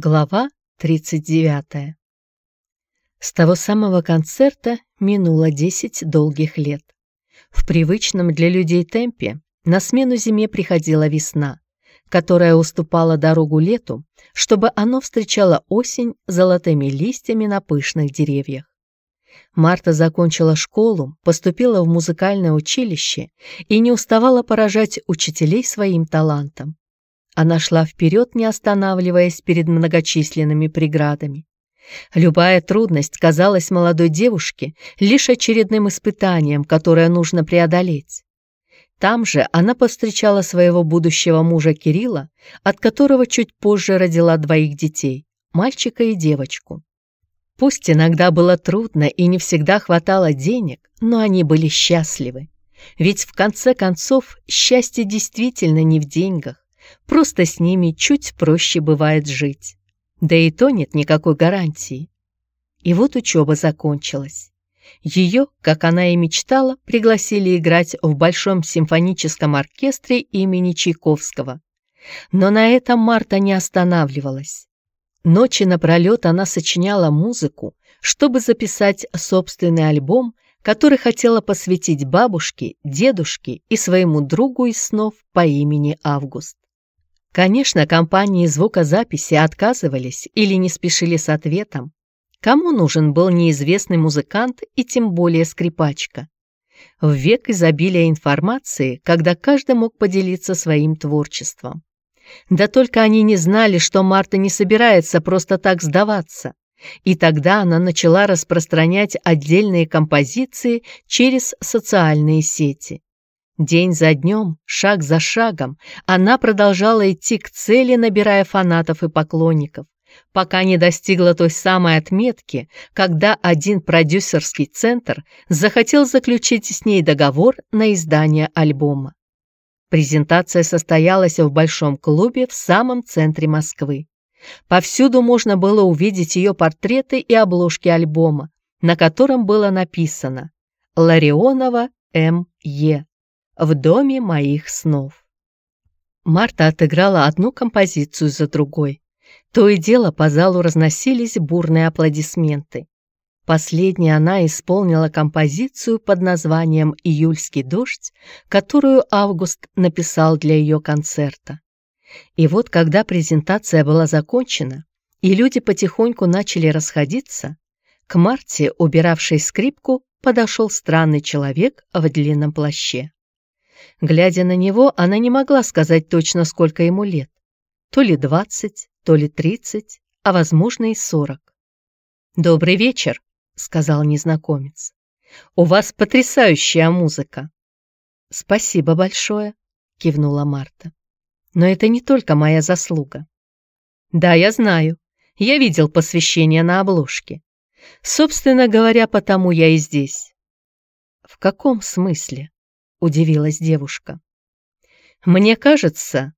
Глава 39. С того самого концерта минуло 10 долгих лет. В привычном для людей темпе на смену зиме приходила весна, которая уступала дорогу лету, чтобы оно встречало осень золотыми листьями на пышных деревьях. Марта закончила школу, поступила в музыкальное училище и не уставала поражать учителей своим талантом. Она шла вперед, не останавливаясь перед многочисленными преградами. Любая трудность казалась молодой девушке лишь очередным испытанием, которое нужно преодолеть. Там же она повстречала своего будущего мужа Кирилла, от которого чуть позже родила двоих детей – мальчика и девочку. Пусть иногда было трудно и не всегда хватало денег, но они были счастливы. Ведь в конце концов счастье действительно не в деньгах, Просто с ними чуть проще бывает жить. Да и то нет никакой гарантии. И вот учеба закончилась. Ее, как она и мечтала, пригласили играть в Большом симфоническом оркестре имени Чайковского. Но на этом Марта не останавливалась. Ночи напролет она сочиняла музыку, чтобы записать собственный альбом, который хотела посвятить бабушке, дедушке и своему другу из снов по имени Август. Конечно, компании звукозаписи отказывались или не спешили с ответом. Кому нужен был неизвестный музыкант и тем более скрипачка? В век изобилия информации, когда каждый мог поделиться своим творчеством. Да только они не знали, что Марта не собирается просто так сдаваться. И тогда она начала распространять отдельные композиции через социальные сети. День за днем, шаг за шагом, она продолжала идти к цели, набирая фанатов и поклонников, пока не достигла той самой отметки, когда один продюсерский центр захотел заключить с ней договор на издание альбома. Презентация состоялась в большом клубе в самом центре Москвы. Повсюду можно было увидеть ее портреты и обложки альбома, на котором было написано «Ларионова М.Е в доме моих снов. Марта отыграла одну композицию за другой. То и дело по залу разносились бурные аплодисменты. Последней она исполнила композицию под названием «Июльский дождь», которую Август написал для ее концерта. И вот когда презентация была закончена, и люди потихоньку начали расходиться, к Марте, убиравшей скрипку, подошел странный человек в длинном плаще. Глядя на него, она не могла сказать точно, сколько ему лет. То ли двадцать, то ли тридцать, а, возможно, и сорок. «Добрый вечер», — сказал незнакомец. «У вас потрясающая музыка». «Спасибо большое», — кивнула Марта. «Но это не только моя заслуга». «Да, я знаю. Я видел посвящение на обложке. Собственно говоря, потому я и здесь». «В каком смысле?» — удивилась девушка. «Мне кажется...»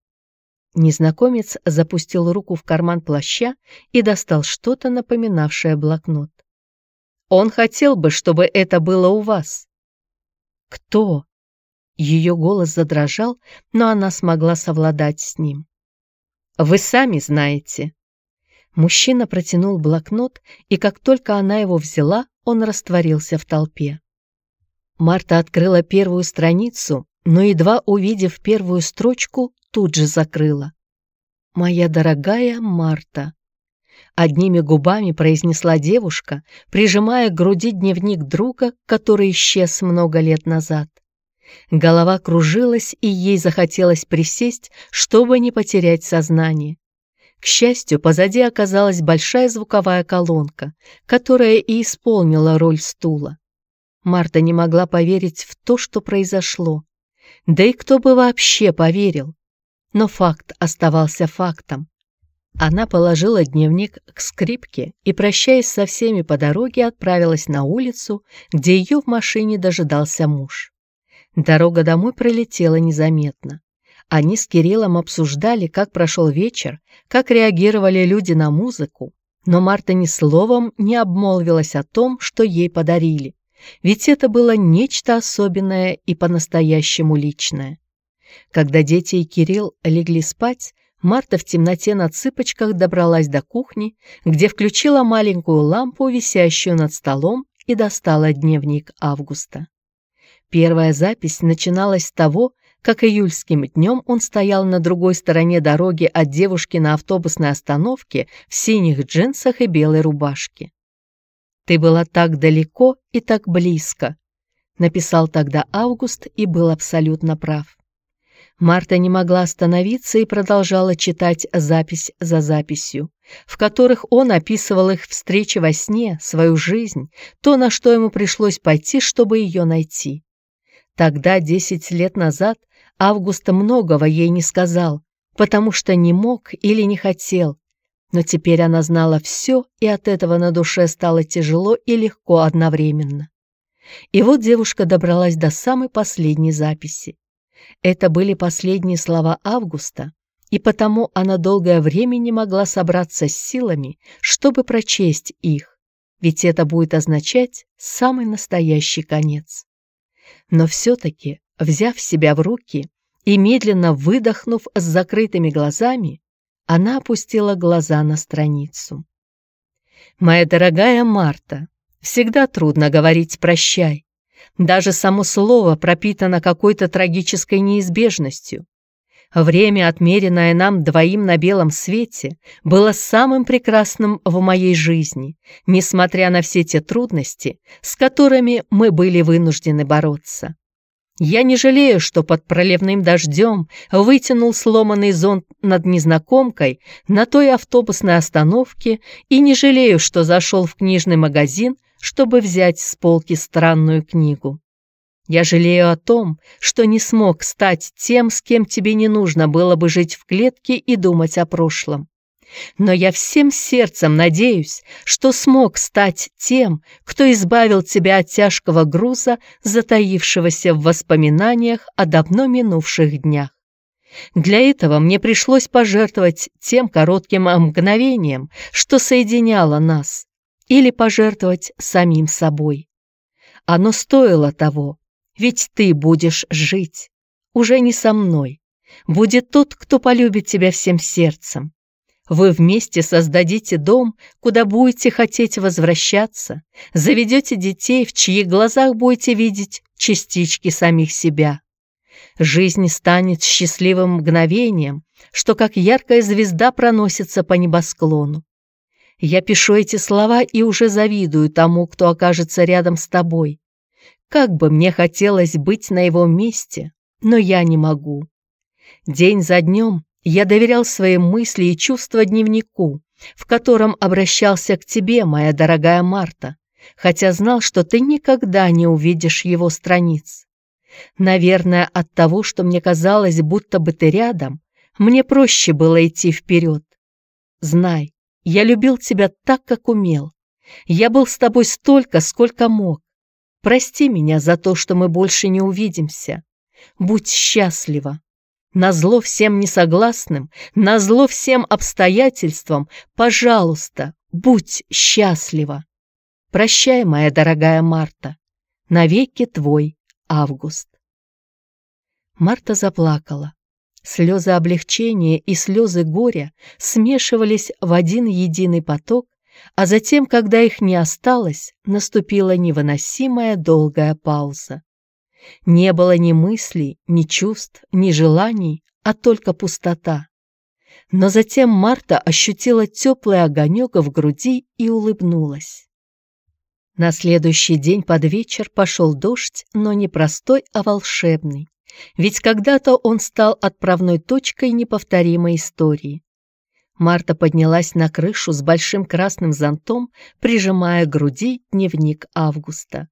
Незнакомец запустил руку в карман плаща и достал что-то, напоминавшее блокнот. «Он хотел бы, чтобы это было у вас». «Кто?» Ее голос задрожал, но она смогла совладать с ним. «Вы сами знаете». Мужчина протянул блокнот, и как только она его взяла, он растворился в толпе. Марта открыла первую страницу, но, едва увидев первую строчку, тут же закрыла. «Моя дорогая Марта», — одними губами произнесла девушка, прижимая к груди дневник друга, который исчез много лет назад. Голова кружилась, и ей захотелось присесть, чтобы не потерять сознание. К счастью, позади оказалась большая звуковая колонка, которая и исполнила роль стула. Марта не могла поверить в то, что произошло. Да и кто бы вообще поверил? Но факт оставался фактом. Она положила дневник к скрипке и, прощаясь со всеми по дороге, отправилась на улицу, где ее в машине дожидался муж. Дорога домой пролетела незаметно. Они с Кириллом обсуждали, как прошел вечер, как реагировали люди на музыку, но Марта ни словом не обмолвилась о том, что ей подарили. Ведь это было нечто особенное и по-настоящему личное. Когда дети и Кирилл легли спать, Марта в темноте на цыпочках добралась до кухни, где включила маленькую лампу, висящую над столом, и достала дневник Августа. Первая запись начиналась с того, как июльским днем он стоял на другой стороне дороги от девушки на автобусной остановке в синих джинсах и белой рубашке. «Ты была так далеко и так близко», — написал тогда Август и был абсолютно прав. Марта не могла остановиться и продолжала читать запись за записью, в которых он описывал их встречи во сне, свою жизнь, то, на что ему пришлось пойти, чтобы ее найти. Тогда, десять лет назад, Августа многого ей не сказал, потому что не мог или не хотел, но теперь она знала все, и от этого на душе стало тяжело и легко одновременно. И вот девушка добралась до самой последней записи. Это были последние слова Августа, и потому она долгое время не могла собраться с силами, чтобы прочесть их, ведь это будет означать самый настоящий конец. Но все-таки, взяв себя в руки и медленно выдохнув с закрытыми глазами, она опустила глаза на страницу. «Моя дорогая Марта, всегда трудно говорить «прощай», даже само слово пропитано какой-то трагической неизбежностью. Время, отмеренное нам двоим на белом свете, было самым прекрасным в моей жизни, несмотря на все те трудности, с которыми мы были вынуждены бороться. Я не жалею, что под проливным дождем вытянул сломанный зонт над незнакомкой на той автобусной остановке и не жалею, что зашел в книжный магазин чтобы взять с полки странную книгу. Я жалею о том, что не смог стать тем, с кем тебе не нужно было бы жить в клетке и думать о прошлом. Но я всем сердцем надеюсь, что смог стать тем, кто избавил тебя от тяжкого груза, затаившегося в воспоминаниях о давно минувших днях. Для этого мне пришлось пожертвовать тем коротким мгновением, что соединяло нас, или пожертвовать самим собой. Оно стоило того, ведь ты будешь жить. Уже не со мной. Будет тот, кто полюбит тебя всем сердцем. Вы вместе создадите дом, куда будете хотеть возвращаться, заведете детей, в чьих глазах будете видеть частички самих себя. Жизнь станет счастливым мгновением, что как яркая звезда проносится по небосклону. Я пишу эти слова и уже завидую тому, кто окажется рядом с тобой. Как бы мне хотелось быть на его месте, но я не могу. День за днем я доверял свои мысли и чувства дневнику, в котором обращался к тебе, моя дорогая Марта, хотя знал, что ты никогда не увидишь его страниц. Наверное, от того, что мне казалось, будто бы ты рядом, мне проще было идти вперед. Знай, я любил тебя так, как умел. Я был с тобой столько, сколько мог. Прости меня за то, что мы больше не увидимся. Будь счастлива. Назло всем несогласным, назло всем обстоятельствам, пожалуйста, будь счастлива. Прощай, моя дорогая Марта. Навеки твой Август. Марта заплакала. Слезы облегчения и слезы горя смешивались в один единый поток, а затем, когда их не осталось, наступила невыносимая долгая пауза. Не было ни мыслей, ни чувств, ни желаний, а только пустота. Но затем Марта ощутила теплый огонек в груди и улыбнулась. На следующий день под вечер пошел дождь, но не простой, а волшебный. Ведь когда-то он стал отправной точкой неповторимой истории. Марта поднялась на крышу с большим красным зонтом, прижимая к груди дневник Августа.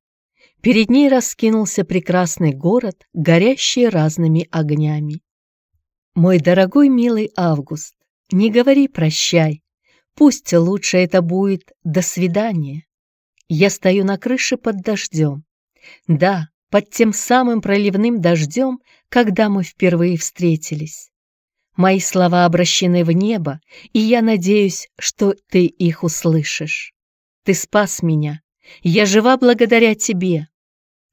Перед ней раскинулся прекрасный город, горящий разными огнями. «Мой дорогой милый Август, не говори «прощай», пусть лучше это будет «до свидания». Я стою на крыше под дождем. Да, под тем самым проливным дождем, когда мы впервые встретились. Мои слова обращены в небо, и я надеюсь, что ты их услышишь. Ты спас меня. Я жива благодаря тебе.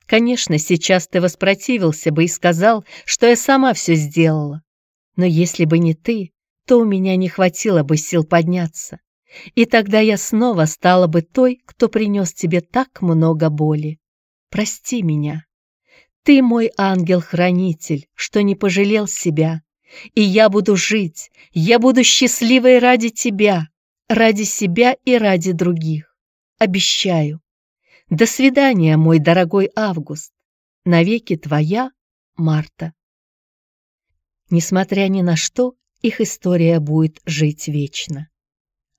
Конечно, сейчас ты воспротивился бы и сказал, что я сама все сделала. Но если бы не ты, то у меня не хватило бы сил подняться, и тогда я снова стала бы той, кто принес тебе так много боли. Прости меня. Ты мой ангел-хранитель, что не пожалел себя, и я буду жить, я буду счастливой ради тебя, ради себя и ради других. Обещаю. До свидания, мой дорогой Август. Навеки твоя Марта. Несмотря ни на что, их история будет жить вечно.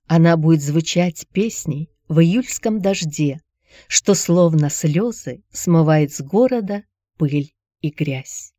Она будет звучать песней в июльском дожде, что словно слезы смывает с города пыль и грязь.